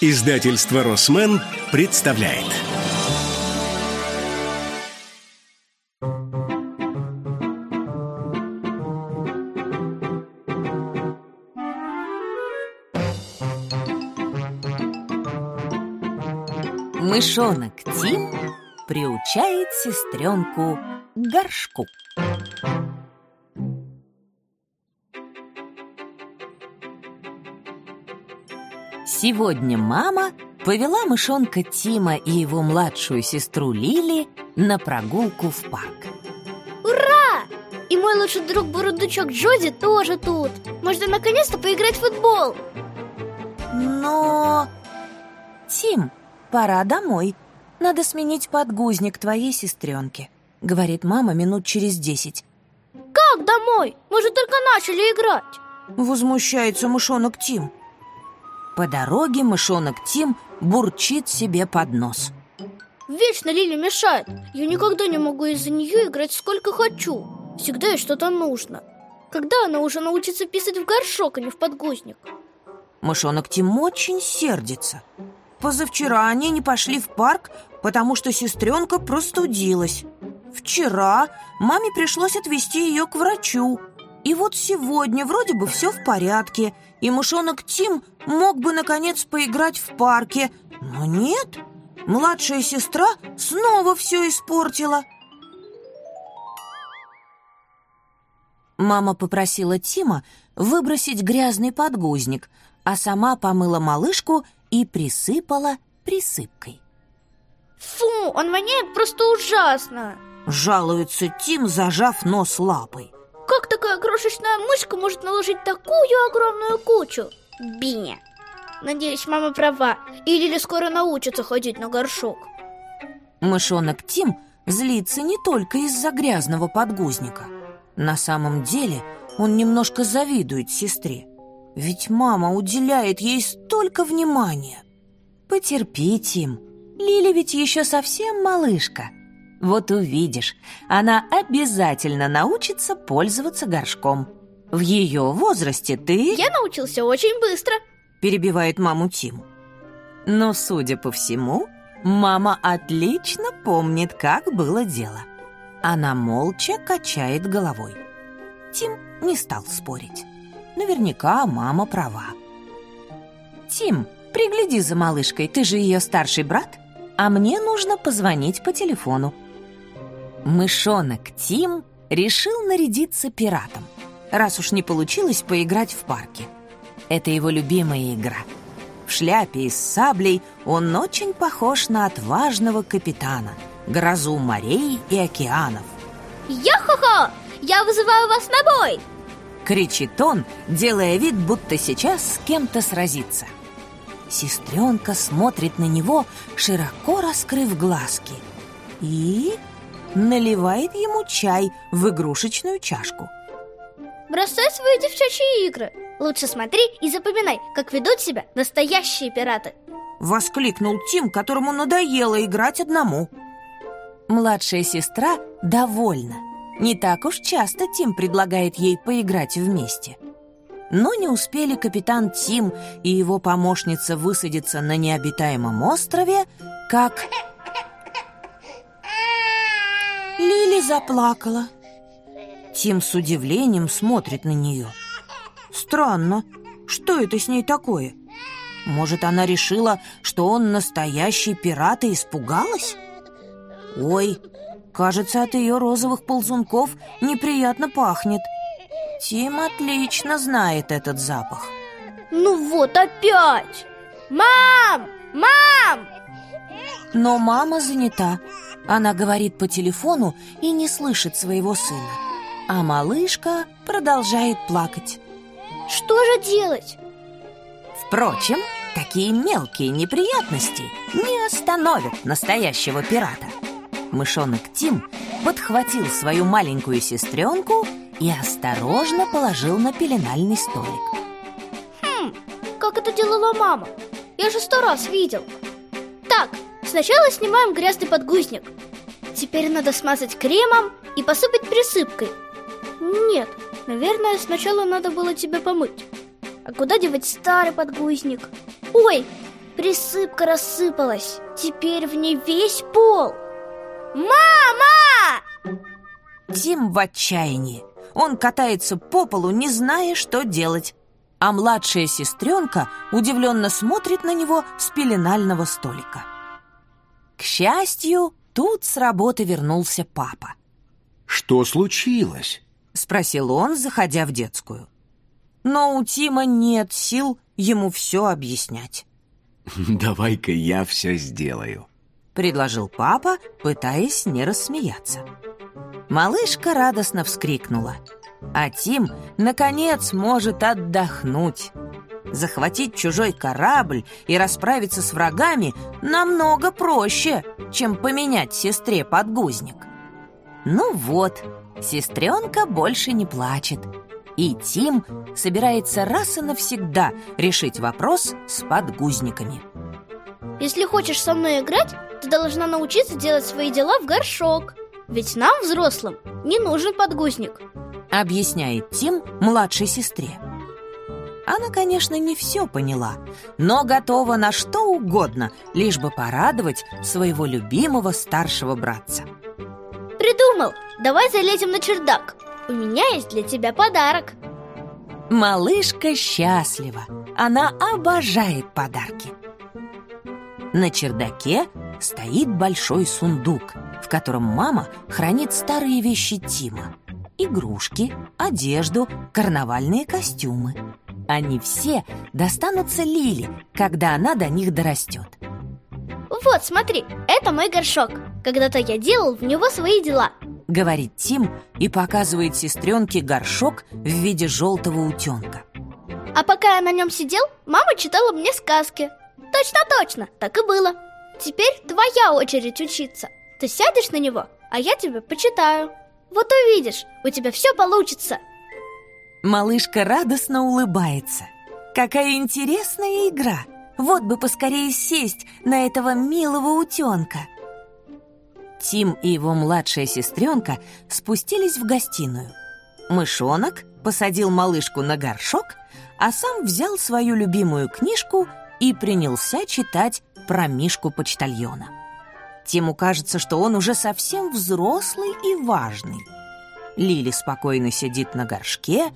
Издательство «Росмен» представляет Мышонок Тим приучает сестренку к горшку. Сегодня мама повела мышонка Тима и его младшую сестру Лили на прогулку в парк. Ура! И мой лучший друг Бурундучок Джоди тоже тут. Можно наконец-то поиграть в футбол. Но... Тим, пора домой. Надо сменить подгузник твоей сестренке, говорит мама минут через десять. Как домой? Мы же только начали играть. Возмущается мышонок Тим. По дороге мышонок Тим бурчит себе под нос. Вечно Лили мешает. Я никогда не могу из-за нее играть сколько хочу. Всегда ей что-то нужно. Когда она уже научится писать в горшок, а не в подгузник? Мышонок Тим очень сердится. Позавчера они не пошли в парк, потому что сестренка простудилась. Вчера маме пришлось отвезти ее к врачу. И вот сегодня вроде бы все в порядке, и мышонок Тим мог бы, наконец, поиграть в парке. Но нет, младшая сестра снова все испортила. Мама попросила Тима выбросить грязный подгузник, а сама помыла малышку и присыпала присыпкой. Фу, он воняет просто ужасно Жалуется Тим, зажав нос лапой Как такая крошечная мышка может наложить такую огромную кучу? Биня Надеюсь, мама права. И Лили скоро научится ходить на горшок? Мышонок Тим злится не только из-за грязного подгузника. На самом деле он немножко завидует сестре. Ведь мама уделяет ей столько внимания. Потерпи, Тим. Лили ведь еще совсем малышка. Вот увидишь, она обязательно научится пользоваться горшком. В ее возрасте ты... Я научился очень быстро. Перебивает маму Тим. Но, судя по всему, мама отлично помнит, как было дело. Она молча качает головой. Тим не стал спорить. Наверняка мама права. Тим, пригляди за малышкой, ты же ее старший брат а мне нужно позвонить по телефону. Мышонок Тим решил нарядиться пиратом, раз уж не получилось поиграть в парке. Это его любимая игра. В шляпе и с саблей он очень похож на отважного капитана, грозу морей и океанов. «Я-хо-хо! Я вызываю вас на бой!» Кричит он, делая вид, будто сейчас с кем-то сразится. Сестренка смотрит на него, широко раскрыв глазки. И наливает ему чай в игрушечную чашку. Бросай свои девчачьи игры. Лучше смотри и запоминай, как ведут себя настоящие пираты. Воскликнул Тим, которому надоело играть одному. Младшая сестра довольна. Не так уж часто Тим предлагает ей поиграть вместе. Но не успели капитан Тим и его помощница высадиться на необитаемом острове, как... Лили заплакала. Тим с удивлением смотрит на нее. Странно, что это с ней такое? Может, она решила, что он настоящий пират и испугалась? Ой, кажется, от ее розовых ползунков неприятно пахнет. Тим отлично знает этот запах. Ну вот опять! Мам! Мам! Но мама занята. Она говорит по телефону и не слышит своего сына. А малышка продолжает плакать. Что же делать? Впрочем, такие мелкие неприятности не остановят настоящего пирата. Мышонок Тим подхватил свою маленькую сестренку и осторожно положил на пеленальный столик. Хм, как это делала мама? Я же сто раз видел. Так, сначала снимаем грязный подгузник. Теперь надо смазать кремом и посыпать присыпкой. Нет, наверное, сначала надо было тебя помыть. А куда девать старый подгузник? Ой, Присыпка рассыпалась. Теперь в ней весь пол. Мама! Тим в отчаянии. Он катается по полу, не зная, что делать. А младшая сестренка удивленно смотрит на него с пеленального столика. К счастью, тут с работы вернулся папа. Что случилось? Спросил он, заходя в детскую. Но у Тима нет сил ему все объяснять. Давай-ка я все сделаю. Предложил папа, пытаясь не рассмеяться. Малышка радостно вскрикнула. А Тим, наконец, может отдохнуть. Захватить чужой корабль и расправиться с врагами намного проще, чем поменять сестре подгузник. Ну вот, сестренка больше не плачет. И Тим собирается раз и навсегда решить вопрос с подгузниками. Если хочешь со мной играть, ты должна научиться делать свои дела в горшок. Ведь нам, взрослым, не нужен подгузник Объясняет Тим младшей сестре Она, конечно, не все поняла Но готова на что угодно Лишь бы порадовать своего любимого старшего братца Придумал! Давай залезем на чердак У меня есть для тебя подарок Малышка счастлива Она обожает подарки На чердаке стоит большой сундук в котором мама хранит старые вещи Тима. Игрушки, одежду, карнавальные костюмы. Они все достанутся Лили, когда она до них дорастет. Вот, смотри, это мой горшок. Когда-то я делал в него свои дела. Говорит Тим и показывает сестренке горшок в виде желтого утенка. А пока я на нем сидел, мама читала мне сказки. Точно-точно, так и было. Теперь твоя очередь учиться. Ты сядешь на него, а я тебе почитаю. Вот увидишь, у тебя все получится. Малышка радостно улыбается. Какая интересная игра! Вот бы поскорее сесть на этого милого утенка. Тим и его младшая сестренка спустились в гостиную. Мышонок посадил малышку на горшок, а сам взял свою любимую книжку и принялся читать про Мишку-почтальона. Тиму кажется, что он уже совсем взрослый и важный. Лили спокойно сидит на горшке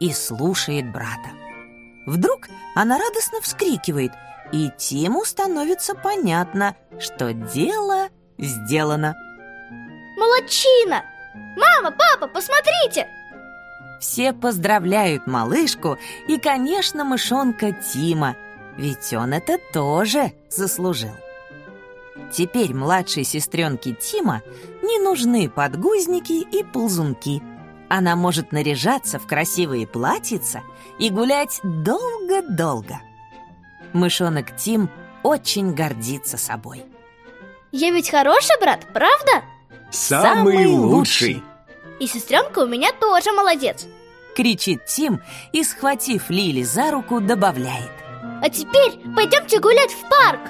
и слушает брата. Вдруг она радостно вскрикивает, и Тиму становится понятно, что дело сделано. Молодчина! Мама, папа, посмотрите! Все поздравляют малышку и, конечно, мышонка Тима, ведь он это тоже заслужил. Теперь младшей сестренке Тима не нужны подгузники и ползунки. Она может наряжаться в красивые платьица и гулять долго-долго. Мышонок Тим очень гордится собой. Я ведь хороший брат, правда? Самый лучший! И сестренка у меня тоже молодец Кричит Тим и, схватив Лили за руку, добавляет А теперь пойдемте гулять в парк